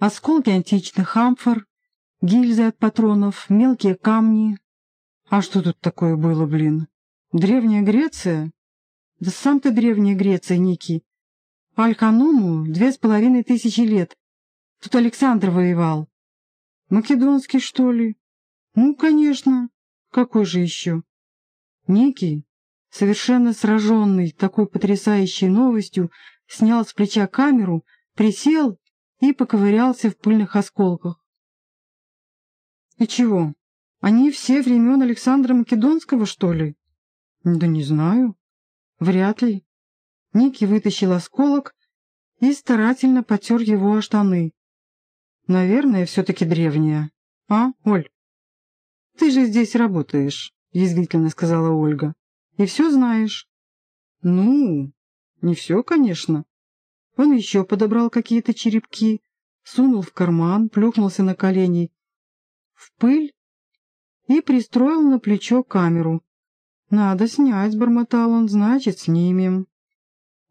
Осколки античных амфор, гильзы от патронов, мелкие камни. А что тут такое было, блин? Древняя Греция? Да сам ты Древняя Греция, Ники. Альканому две с половиной тысячи лет. Тут Александр воевал. Македонский, что ли? Ну, конечно. Какой же еще? Ники, совершенно сраженный такой потрясающей новостью, снял с плеча камеру, присел и поковырялся в пыльных осколках. И чего? Они все времен Александра Македонского, что ли? Да не знаю. Вряд ли. Ники вытащил осколок и старательно потер его о штаны. Наверное, все-таки древняя. А, Оль? Ты же здесь работаешь, язвительно сказала Ольга. И все знаешь. Ну, не все, конечно. Он еще подобрал какие-то черепки, сунул в карман, плюхнулся на колени в пыль и пристроил на плечо камеру. «Надо снять», — бормотал он, — «значит, снимем».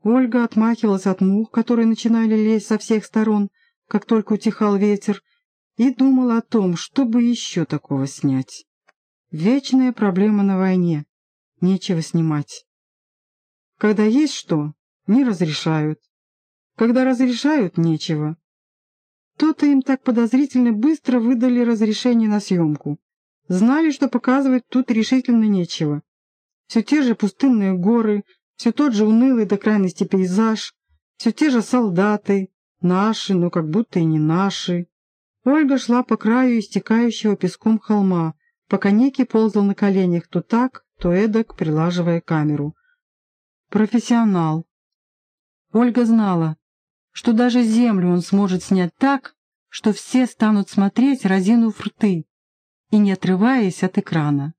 Ольга отмахивалась от мух, которые начинали лезть со всех сторон, как только утихал ветер, и думала о том, чтобы еще такого снять. Вечная проблема на войне. Нечего снимать. Когда есть что, не разрешают. Когда разрешают, нечего. То-то им так подозрительно быстро выдали разрешение на съемку. Знали, что показывать тут решительно нечего. Все те же пустынные горы, все тот же унылый до крайности пейзаж, все те же солдаты, наши, но как будто и не наши. Ольга шла по краю истекающего песком холма, пока Ники ползал на коленях то так, то эдак, прилаживая камеру. Профессионал. Ольга знала, что даже землю он сможет снять так, что все станут смотреть, разинув рты, и не отрываясь от экрана.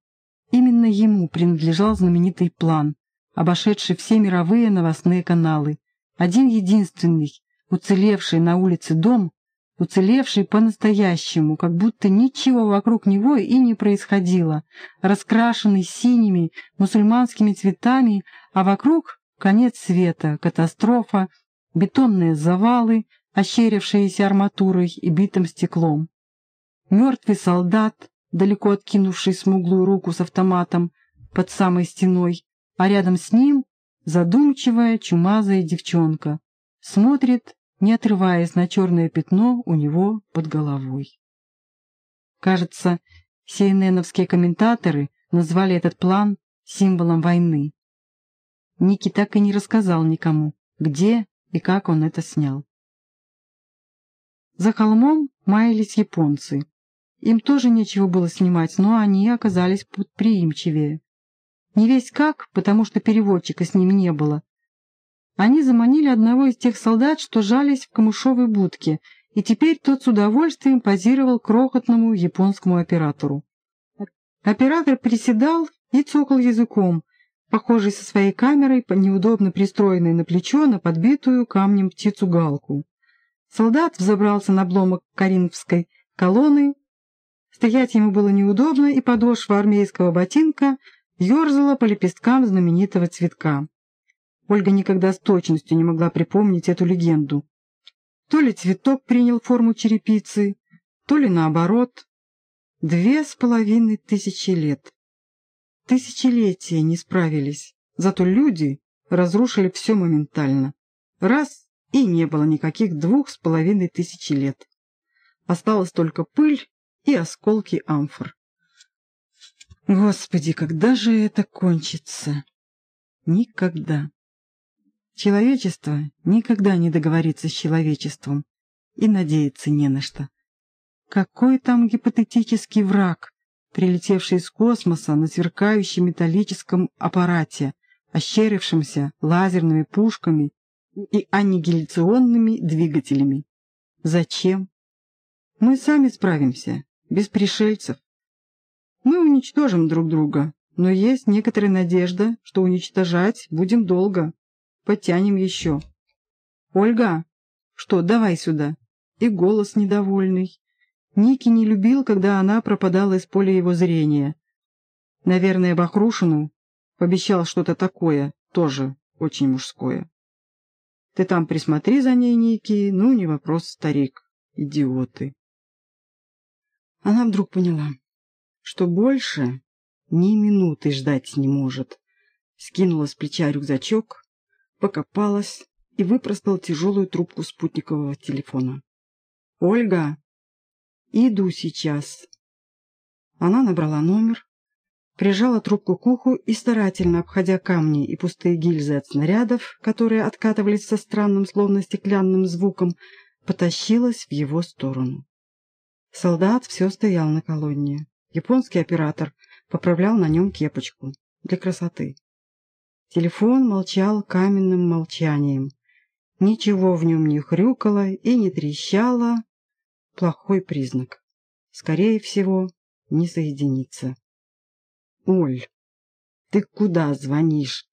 Именно ему принадлежал знаменитый план, обошедший все мировые новостные каналы. Один единственный, уцелевший на улице дом, уцелевший по-настоящему, как будто ничего вокруг него и не происходило, раскрашенный синими мусульманскими цветами, а вокруг конец света, катастрофа, бетонные завалы, ощерившиеся арматурой и битым стеклом. Мертвый солдат, далеко откинувший смуглую руку с автоматом под самой стеной, а рядом с ним задумчивая чумазая девчонка, смотрит, не отрываясь на черное пятно у него под головой. Кажется, CNN-овские комментаторы назвали этот план символом войны. Ники так и не рассказал никому, где и как он это снял. За холмом маялись японцы. Им тоже нечего было снимать, но они оказались предприимчивее. Не весь как, потому что переводчика с ними не было. Они заманили одного из тех солдат, что жались в камышовой будке, и теперь тот с удовольствием позировал крохотному японскому оператору. Оператор приседал и цокал языком, похожий со своей камерой, неудобно пристроенной на плечо на подбитую камнем птицу-галку. Солдат взобрался на обломок Каринфской колонны. Стоять ему было неудобно, и подошва армейского ботинка ерзала по лепесткам знаменитого цветка. Ольга никогда с точностью не могла припомнить эту легенду. То ли цветок принял форму черепицы, то ли наоборот. Две с половиной тысячи лет. Тысячелетия не справились, зато люди разрушили все моментально. Раз — и не было никаких двух с половиной тысячи лет. Осталась только пыль и осколки амфор. Господи, когда же это кончится? Никогда. Человечество никогда не договорится с человечеством и надеяться не на что. Какой там гипотетический враг, прилетевший из космоса на сверкающем металлическом аппарате, ощерившемся лазерными пушками и аннигиляционными двигателями? Зачем? Мы сами справимся, без пришельцев. Мы уничтожим друг друга, но есть некоторая надежда, что уничтожать будем долго. Потянем еще. Ольга, что, давай сюда. И голос недовольный. Ники не любил, когда она пропадала из поля его зрения. Наверное, Бахрушину пообещал что-то такое, тоже очень мужское. Ты там присмотри за ней, Ники, ну, не вопрос, старик. Идиоты. Она вдруг поняла, что больше ни минуты ждать не может. Скинула с плеча рюкзачок, покопалась и выпростала тяжелую трубку спутникового телефона. «Ольга, иду сейчас». Она набрала номер, прижала трубку к уху и, старательно обходя камни и пустые гильзы от снарядов, которые откатывались со странным, словно стеклянным звуком, потащилась в его сторону. Солдат все стоял на колонне. Японский оператор поправлял на нем кепочку для красоты. Телефон молчал каменным молчанием. Ничего в нем не хрюкало и не трещало. Плохой признак. Скорее всего, не соединится. «Оль, ты куда звонишь?»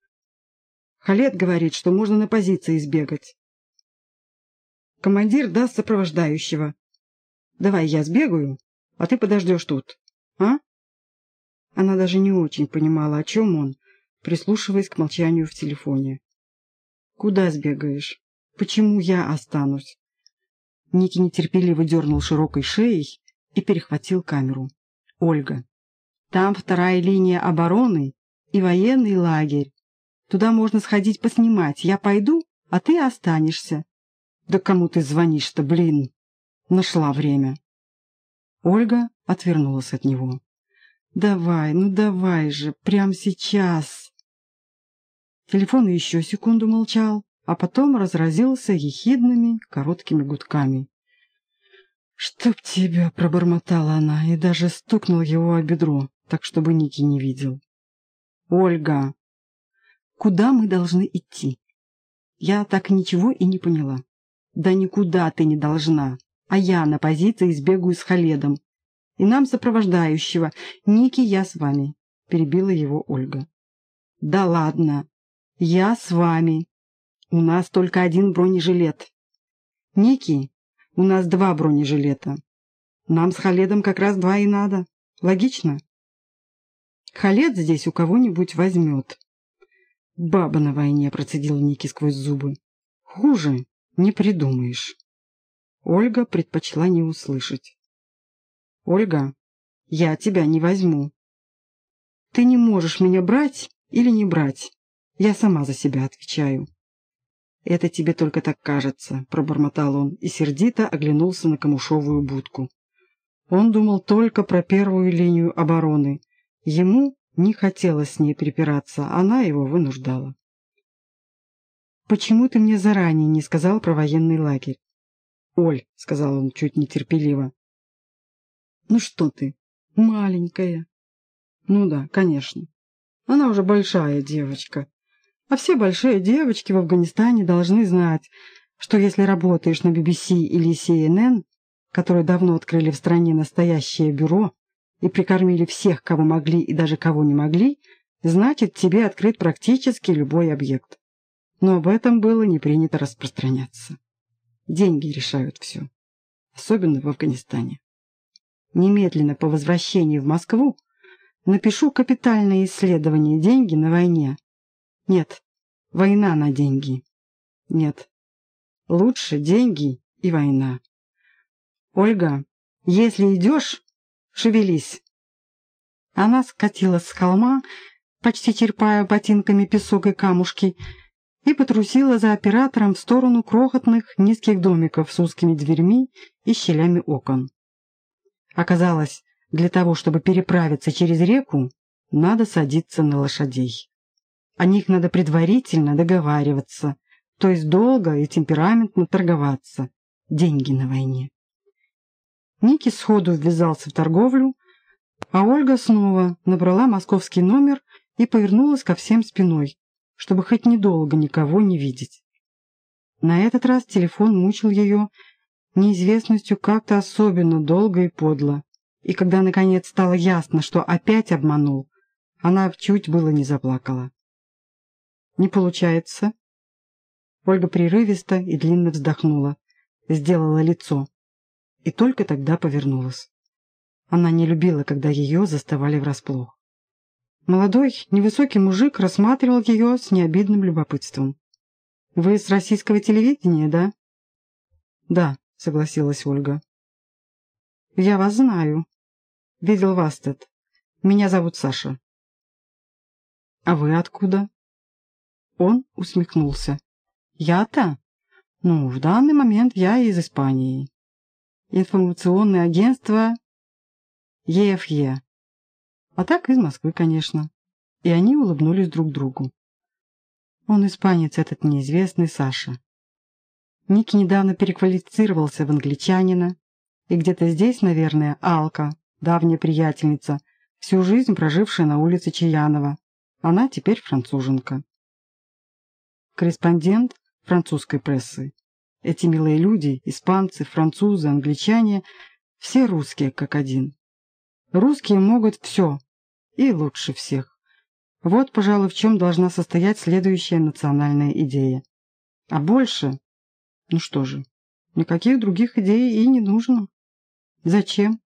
Халет говорит, что можно на позиции сбегать. Командир даст сопровождающего. Давай я сбегаю, а ты подождешь тут, а? Она даже не очень понимала, о чем он, прислушиваясь к молчанию в телефоне. «Куда сбегаешь? Почему я останусь?» Ники нетерпеливо дернул широкой шеей и перехватил камеру. «Ольга, там вторая линия обороны и военный лагерь. Туда можно сходить поснимать. Я пойду, а ты останешься». «Да кому ты звонишь-то, блин?» Нашла время. Ольга отвернулась от него. «Давай, ну давай же, прямо сейчас!» Телефон еще секунду молчал, а потом разразился ехидными, короткими гудками. «Чтоб тебя!» — пробормотала она и даже стукнула его о бедро, так чтобы Ники не видел. «Ольга, куда мы должны идти?» Я так ничего и не поняла. «Да никуда ты не должна, а я на позиции сбегаю с Халедом. И нам сопровождающего. Ники, я с вами», — перебила его Ольга. «Да ладно, я с вами. У нас только один бронежилет. Ники, у нас два бронежилета. Нам с Халедом как раз два и надо. Логично? Халед здесь у кого-нибудь возьмет. Баба на войне, процедил Ники сквозь зубы. Хуже не придумаешь. Ольга предпочла не услышать. Ольга, я тебя не возьму. Ты не можешь меня брать или не брать. Я сама за себя отвечаю. «Это тебе только так кажется», — пробормотал он и сердито оглянулся на камушовую будку. Он думал только про первую линию обороны. Ему не хотелось с ней припираться, она его вынуждала. «Почему ты мне заранее не сказал про военный лагерь?» «Оль», — сказал он чуть нетерпеливо. «Ну что ты, маленькая?» «Ну да, конечно. Она уже большая девочка. А все большие девочки в Афганистане должны знать, что если работаешь на BBC или CNN, которые давно открыли в стране настоящее бюро и прикормили всех, кого могли и даже кого не могли, значит, тебе открыт практически любой объект. Но об этом было не принято распространяться. Деньги решают все. Особенно в Афганистане. Немедленно по возвращении в Москву напишу капитальное исследование «Деньги на войне» Нет, война на деньги. Нет, лучше деньги и война. Ольга, если идешь, шевелись. Она скатилась с холма, почти черпая ботинками песок и камушки, и потрусила за оператором в сторону крохотных низких домиков с узкими дверьми и щелями окон. Оказалось, для того, чтобы переправиться через реку, надо садиться на лошадей. О них надо предварительно договариваться, то есть долго и темпераментно торговаться. Деньги на войне. Ники сходу ввязался в торговлю, а Ольга снова набрала московский номер и повернулась ко всем спиной, чтобы хоть недолго никого не видеть. На этот раз телефон мучил ее неизвестностью как-то особенно долго и подло, и когда наконец стало ясно, что опять обманул, она чуть было не заплакала. Не получается. Ольга прерывисто и длинно вздохнула, сделала лицо и только тогда повернулась. Она не любила, когда ее заставали врасплох. Молодой, невысокий мужик рассматривал ее с необидным любопытством. «Вы с российского телевидения, да?» «Да», — согласилась Ольга. «Я вас знаю. Видел вас, Тед. Меня зовут Саша». «А вы откуда?» Он усмехнулся. «Я-то? Ну, в данный момент я из Испании. Информационное агентство ЕФЕ. А так из Москвы, конечно». И они улыбнулись друг другу. Он испанец, этот неизвестный Саша. Ники недавно переквалифицировался в англичанина, и где-то здесь, наверное, Алка, давняя приятельница, всю жизнь прожившая на улице Чаянова. Она теперь француженка. Корреспондент французской прессы. Эти милые люди, испанцы, французы, англичане, все русские как один. Русские могут все, и лучше всех. Вот, пожалуй, в чем должна состоять следующая национальная идея. А больше... Ну что же, никаких других идей и не нужно. Зачем?